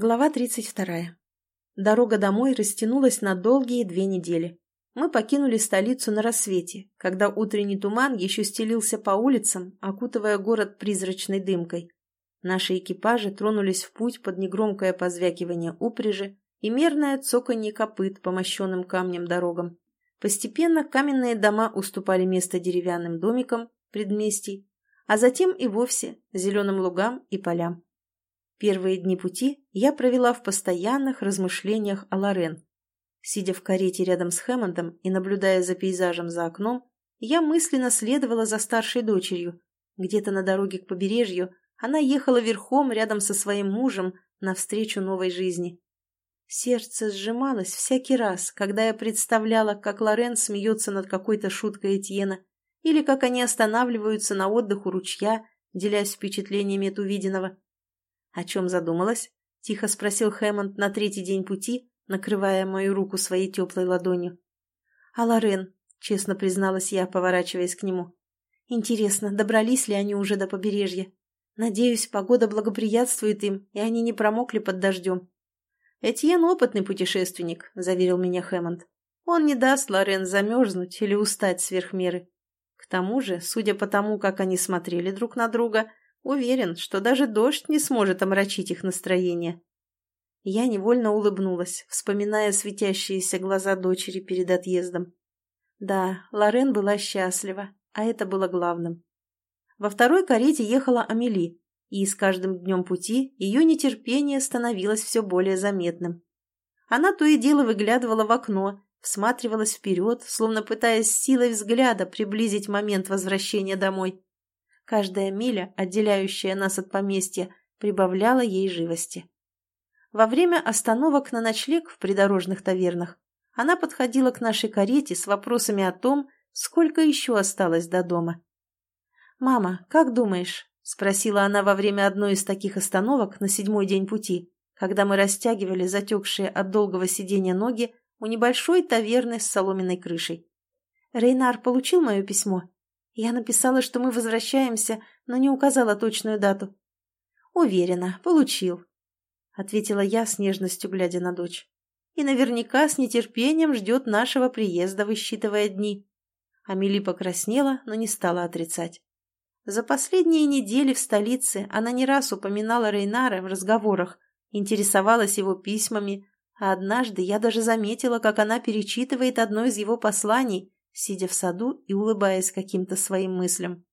Глава 32. Дорога домой растянулась на долгие две недели. Мы покинули столицу на рассвете, когда утренний туман еще стелился по улицам, окутывая город призрачной дымкой. Наши экипажи тронулись в путь под негромкое позвякивание упряжи и мерное цоканье копыт по мощенным камням дорогам. Постепенно каменные дома уступали место деревянным домикам, предместий, а затем и вовсе зеленым лугам и полям. Первые дни пути я провела в постоянных размышлениях о Лорен. Сидя в карете рядом с Хэммондом и наблюдая за пейзажем за окном, я мысленно следовала за старшей дочерью. Где-то на дороге к побережью она ехала верхом рядом со своим мужем навстречу новой жизни. Сердце сжималось всякий раз, когда я представляла, как Лорен смеется над какой-то шуткой Этьена, или как они останавливаются на отдых у ручья, делясь впечатлениями от увиденного. «О чем задумалась?» — тихо спросил Хэммонд на третий день пути, накрывая мою руку своей теплой ладонью. «А Лорен?» — честно призналась я, поворачиваясь к нему. «Интересно, добрались ли они уже до побережья? Надеюсь, погода благоприятствует им, и они не промокли под дождем». «Этьен опытный путешественник», — заверил меня Хэммонд. «Он не даст Лорен замерзнуть или устать сверх меры. К тому же, судя по тому, как они смотрели друг на друга, Уверен, что даже дождь не сможет омрачить их настроение. Я невольно улыбнулась, вспоминая светящиеся глаза дочери перед отъездом. Да, Лорен была счастлива, а это было главным. Во второй карете ехала Амели, и с каждым днем пути ее нетерпение становилось все более заметным. Она то и дело выглядывала в окно, всматривалась вперед, словно пытаясь силой взгляда приблизить момент возвращения домой. Каждая миля, отделяющая нас от поместья, прибавляла ей живости. Во время остановок на ночлег в придорожных тавернах она подходила к нашей карете с вопросами о том, сколько еще осталось до дома. «Мама, как думаешь?» – спросила она во время одной из таких остановок на седьмой день пути, когда мы растягивали затекшие от долгого сидения ноги у небольшой таверны с соломенной крышей. «Рейнар получил мое письмо?» Я написала, что мы возвращаемся, но не указала точную дату. Уверена, получил, — ответила я с нежностью, глядя на дочь. И наверняка с нетерпением ждет нашего приезда, высчитывая дни. Амели покраснела, но не стала отрицать. За последние недели в столице она не раз упоминала Рейнара в разговорах, интересовалась его письмами, а однажды я даже заметила, как она перечитывает одно из его посланий, сидя в саду и улыбаясь каким-то своим мыслям.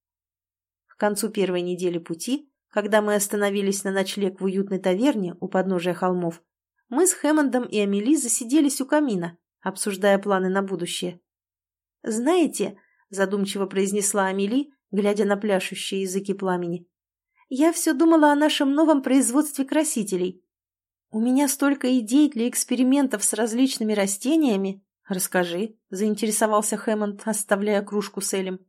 К концу первой недели пути, когда мы остановились на ночлег в уютной таверне у подножия холмов, мы с Хэммондом и Амели засиделись у камина, обсуждая планы на будущее. «Знаете», — задумчиво произнесла Амели, глядя на пляшущие языки пламени, «я все думала о нашем новом производстве красителей. У меня столько идей для экспериментов с различными растениями, «Расскажи», — заинтересовался Хэммонд, оставляя кружку с Элем.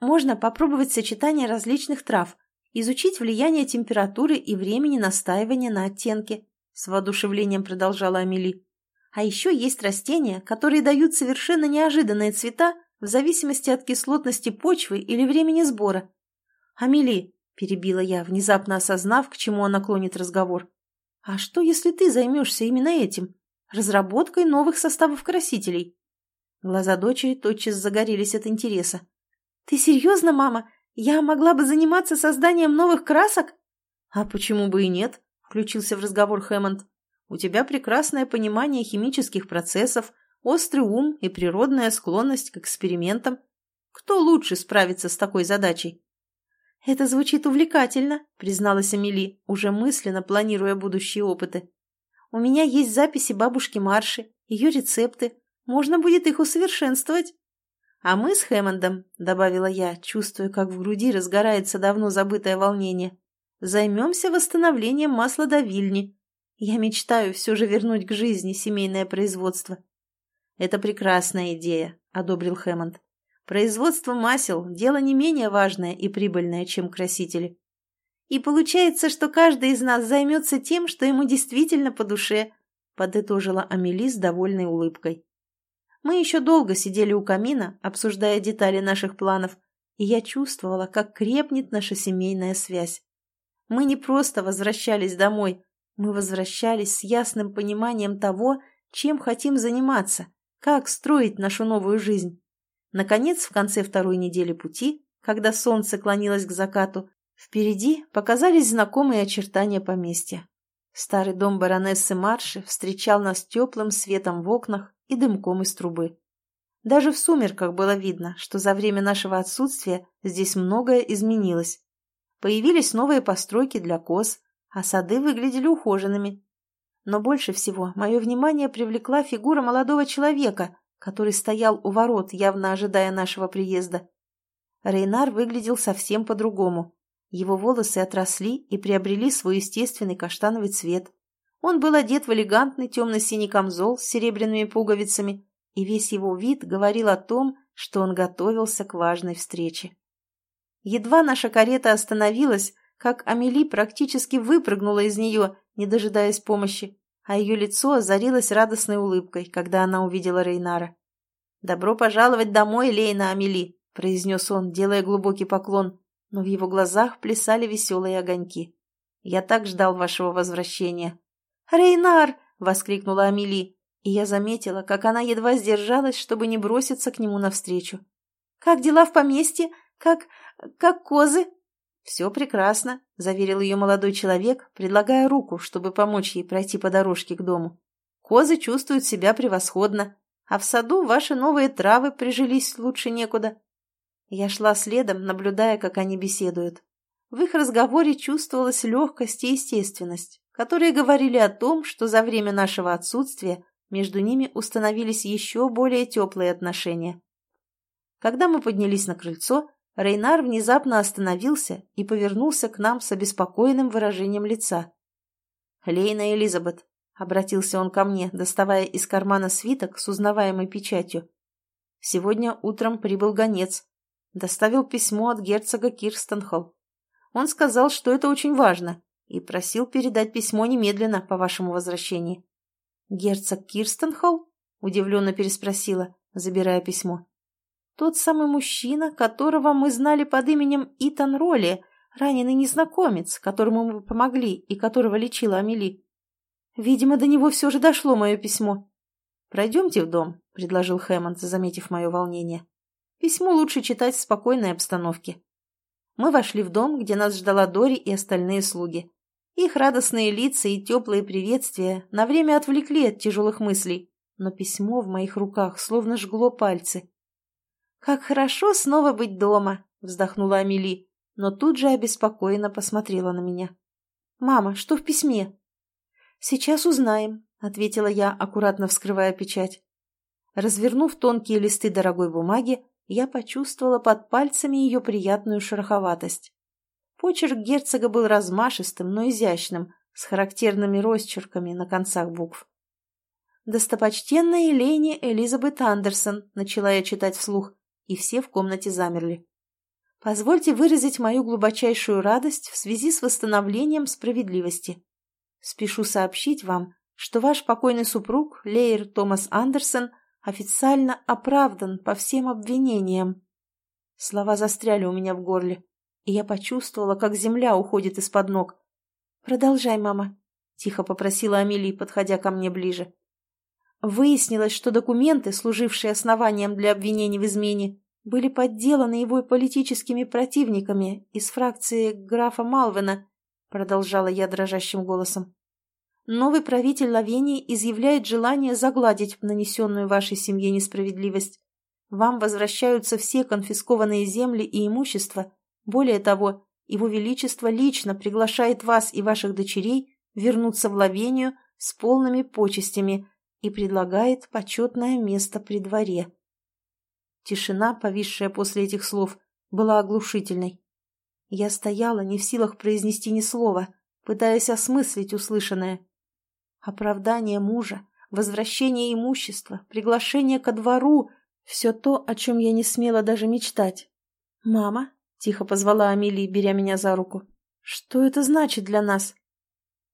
«Можно попробовать сочетание различных трав, изучить влияние температуры и времени настаивания на оттенке», — с воодушевлением продолжала Амели. «А еще есть растения, которые дают совершенно неожиданные цвета в зависимости от кислотности почвы или времени сбора». «Амели», — перебила я, внезапно осознав, к чему она клонит разговор, — «а что, если ты займешься именно этим?» Разработкой новых составов красителей. Глаза дочери тотчас загорелись от интереса. «Ты серьезно, мама? Я могла бы заниматься созданием новых красок?» «А почему бы и нет?» — включился в разговор Хэммонд. «У тебя прекрасное понимание химических процессов, острый ум и природная склонность к экспериментам. Кто лучше справится с такой задачей?» «Это звучит увлекательно», — призналась Амели, уже мысленно планируя будущие опыты. У меня есть записи бабушки Марши, ее рецепты. Можно будет их усовершенствовать. А мы с Хэммондом, — добавила я, чувствуя, как в груди разгорается давно забытое волнение, — займемся восстановлением масла до Вильни. Я мечтаю все же вернуть к жизни семейное производство. Это прекрасная идея, — одобрил Хэммонд. Производство масел – дело не менее важное и прибыльное, чем красители. И получается, что каждый из нас займется тем, что ему действительно по душе», — подытожила Амели с довольной улыбкой. Мы еще долго сидели у камина, обсуждая детали наших планов, и я чувствовала, как крепнет наша семейная связь. Мы не просто возвращались домой, Мы возвращались с ясным пониманием того, чем хотим заниматься, как строить нашу новую жизнь. Наконец, в конце второй недели пути, когда солнце клонилось к закату, впереди показались знакомые очертания поместья. Старый дом баронессы Марши встречал нас теплым светом в окнах и дымком из трубы. Даже в сумерках было видно, что за время нашего отсутствия здесь многое изменилось. Появились новые постройки для коз, а сады выглядели ухоженными. Но больше всего мое внимание привлекла фигура молодого человека, который стоял у ворот, явно ожидая нашего приезда. Рейнар выглядел совсем по-другому. Его волосы отросли и приобрели свой естественный каштановый цвет. Он был одет в элегантный темно-синий камзол с серебряными пуговицами, и весь его вид говорил о том, что он готовился к важной встрече. Едва наша карета остановилась, как Амели практически выпрыгнула из нее, не дожидаясь помощи, а ее лицо озарилось радостной улыбкой, когда она увидела Рейнара. «Добро пожаловать домой, Лейна Амели!» — произнес он, делая глубокий поклон, но в его глазах плясали веселые огоньки. «Я так ждал вашего возвращения». «Рейнар!» — воскликнула Амели, и я заметила, как она едва сдержалась, чтобы не броситься к нему навстречу. «Как дела в поместье? Как... как козы?» «Все прекрасно», — заверил ее молодой человек, предлагая руку, чтобы помочь ей пройти по дорожке к дому. «Козы чувствуют себя превосходно, а в саду ваши новые травы прижились лучше некуда». Я шла следом, наблюдая, как они беседуют. В их разговоре чувствовалась легкость и естественность, которые говорили о том, что за время нашего отсутствия между ними установились еще более теплые отношения. Когда мы поднялись на крыльцо, Рейнар внезапно остановился и повернулся к нам с обеспокоенным выражением лица. «Лейна Элизабет», — обратился он ко мне, доставая из кармана свиток с узнаваемой печатью. «Сегодня утром прибыл гонец. Доставил письмо от герцога Кирстенхолл. Он сказал, что это очень важно, и просил передать письмо немедленно по вашему возвращении». «Герцог Кирстенхолл?» — удивленно переспросила, забирая письмо. Тот самый мужчина, которого мы знали под именем Итан Ролли, раненый незнакомец, которому мы помогли и которого лечила Амели. Видимо, до него все же дошло мое письмо. «Пройдемте в дом», — предложил Хэммонд, заметив мое волнение. «Письмо лучше читать в спокойной обстановке». Мы вошли в дом, где нас ждала Дори и остальные слуги. Их радостные лица и теплые приветствия на время отвлекли от тяжелых мыслей, но письмо в моих руках словно жгло пальцы. «Как хорошо снова быть дома!» — вздохнула Амели, но тут же обеспокоенно посмотрела на меня. «Мама, что в письме?» «Сейчас узнаем», — ответила я, аккуратно вскрывая печать. Развернув тонкие листы дорогой бумаги, я почувствовала под пальцами ее приятную шероховатость. Почерк герцога был размашистым, но изящным, с характерными росчерками на концах букв. «Достопочтенная Елене Элизабет Андерсон», — начала я читать вслух, и все в комнате замерли. Позвольте выразить мою глубочайшую радость в связи с восстановлением справедливости. Спешу сообщить вам, что ваш покойный супруг, Лейер Томас Андерсон, официально оправдан по всем обвинениям. Слова застряли у меня в горле, и я почувствовала, как земля уходит из-под ног. «Продолжай, мама», — тихо попросила Амели, подходя ко мне ближе. Выяснилось, что документы, служившие основанием для обвинений в измене, были подделаны его политическими противниками из фракции графа Малвена, продолжала я дрожащим голосом. Новый правитель Лавении изъявляет желание загладить нанесенную вашей семье несправедливость. Вам возвращаются все конфискованные земли и имущество. Более того, его Величество лично приглашает вас и ваших дочерей вернуться в Лавению с полными почестями и предлагает почетное место при дворе. Тишина, повисшая после этих слов, была оглушительной. Я стояла не в силах произнести ни слова, пытаясь осмыслить услышанное. Оправдание мужа, возвращение имущества, приглашение ко двору — все то, о чем я не смела даже мечтать. «Мама?» — тихо позвала Амелия, беря меня за руку. «Что это значит для нас?»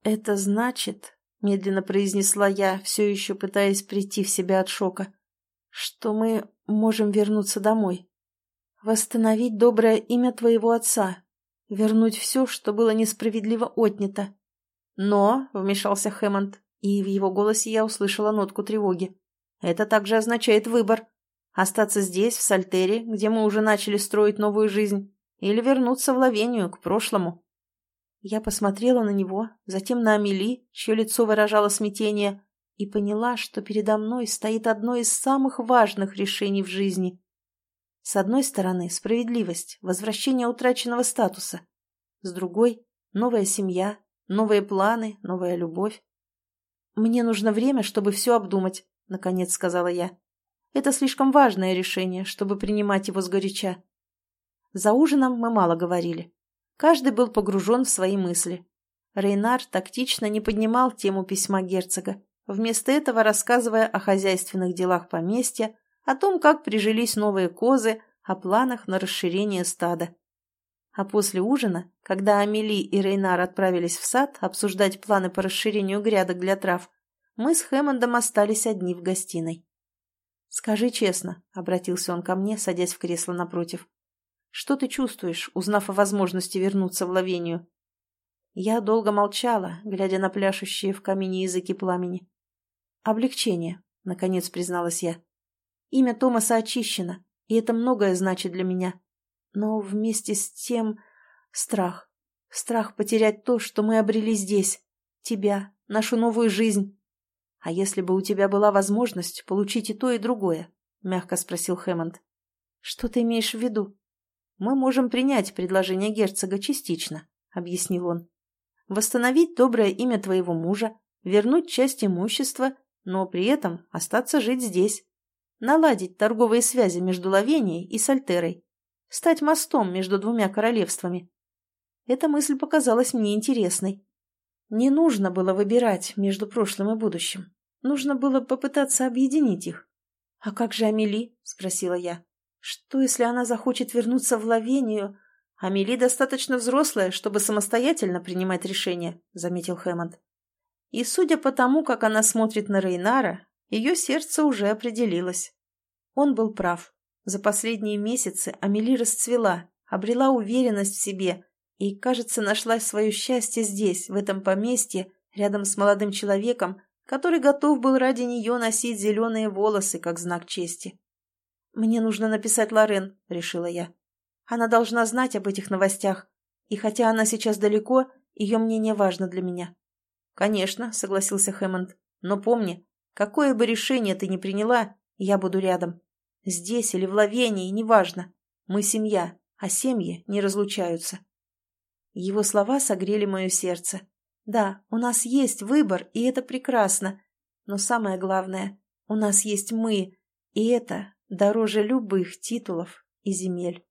«Это значит...» — медленно произнесла я, все еще пытаясь прийти в себя от шока, — что мы можем вернуться домой. Восстановить доброе имя твоего отца, вернуть все, что было несправедливо отнято. Но, — вмешался Хэммонд, и в его голосе я услышала нотку тревоги, — это также означает выбор. Остаться здесь, в Сальтере, где мы уже начали строить новую жизнь, или вернуться в Лавению, к прошлому. Я посмотрела на него, затем на Амели, чье лицо выражало смятение, и поняла, что передо мной стоит одно из самых важных решений в жизни. С одной стороны, справедливость, возвращение утраченного статуса. С другой — новая семья, новые планы, новая любовь. «Мне нужно время, чтобы все обдумать», — наконец сказала я. «Это слишком важное решение, чтобы принимать его сгоряча». За ужином мы мало говорили. Каждый был погружен в свои мысли. Рейнар тактично не поднимал тему письма герцога, вместо этого рассказывая о хозяйственных делах поместья, о том, как прижились новые козы, о планах на расширение стада. А после ужина, когда Амели и Рейнар отправились в сад обсуждать планы по расширению грядок для трав, мы с Хэммондом остались одни в гостиной. «Скажи честно», — обратился он ко мне, садясь в кресло напротив, — «что ты чувствуешь, узнав о возможности вернуться в Лавению?» Я долго молчала, глядя на пляшущие в камине языки пламени. «Облегчение», — наконец призналась я. «Имя Томаса очищено, и это многое значит для меня. Но вместе с тем страх. Страх потерять то, что мы обрели здесь. Тебя, нашу новую жизнь. А если бы у тебя была возможность получить и то, и другое? Мягко спросил Хэммонд. Что ты имеешь в виду? Мы можем принять предложение герцога частично, объяснил он. Восстановить доброе имя твоего мужа, вернуть часть имущества но при этом остаться жить здесь. Наладить торговые связи между Лавенией и Сальтерой. Стать мостом между двумя королевствами. Эта мысль показалась мне интересной. Не нужно было выбирать между прошлым и будущим. Нужно было попытаться объединить их. «А как же Амели?» – спросила я. «Что, если она захочет вернуться в Лавению?» «Амели достаточно взрослая, чтобы самостоятельно принимать решения», – заметил Хэммонд. И судя по тому, как она смотрит на Рейнара, ее сердце уже определилось. Он был прав. За последние месяцы Амели расцвела, обрела уверенность в себе и, кажется, нашла свое счастье здесь, в этом поместье, рядом с молодым человеком, который готов был ради нее носить зеленые волосы, как знак чести. «Мне нужно написать Лорен», — решила я. «Она должна знать об этих новостях, и хотя она сейчас далеко, ее мнение важно для меня». «Конечно», — согласился Хэммонд. «Но помни, какое бы решение ты ни приняла, я буду рядом. Здесь или в Лавении, неважно. Мы семья, а семьи не разлучаются». Его слова согрели мое сердце. «Да, у нас есть выбор, и это прекрасно. Но самое главное, у нас есть мы, и это дороже любых титулов и земель».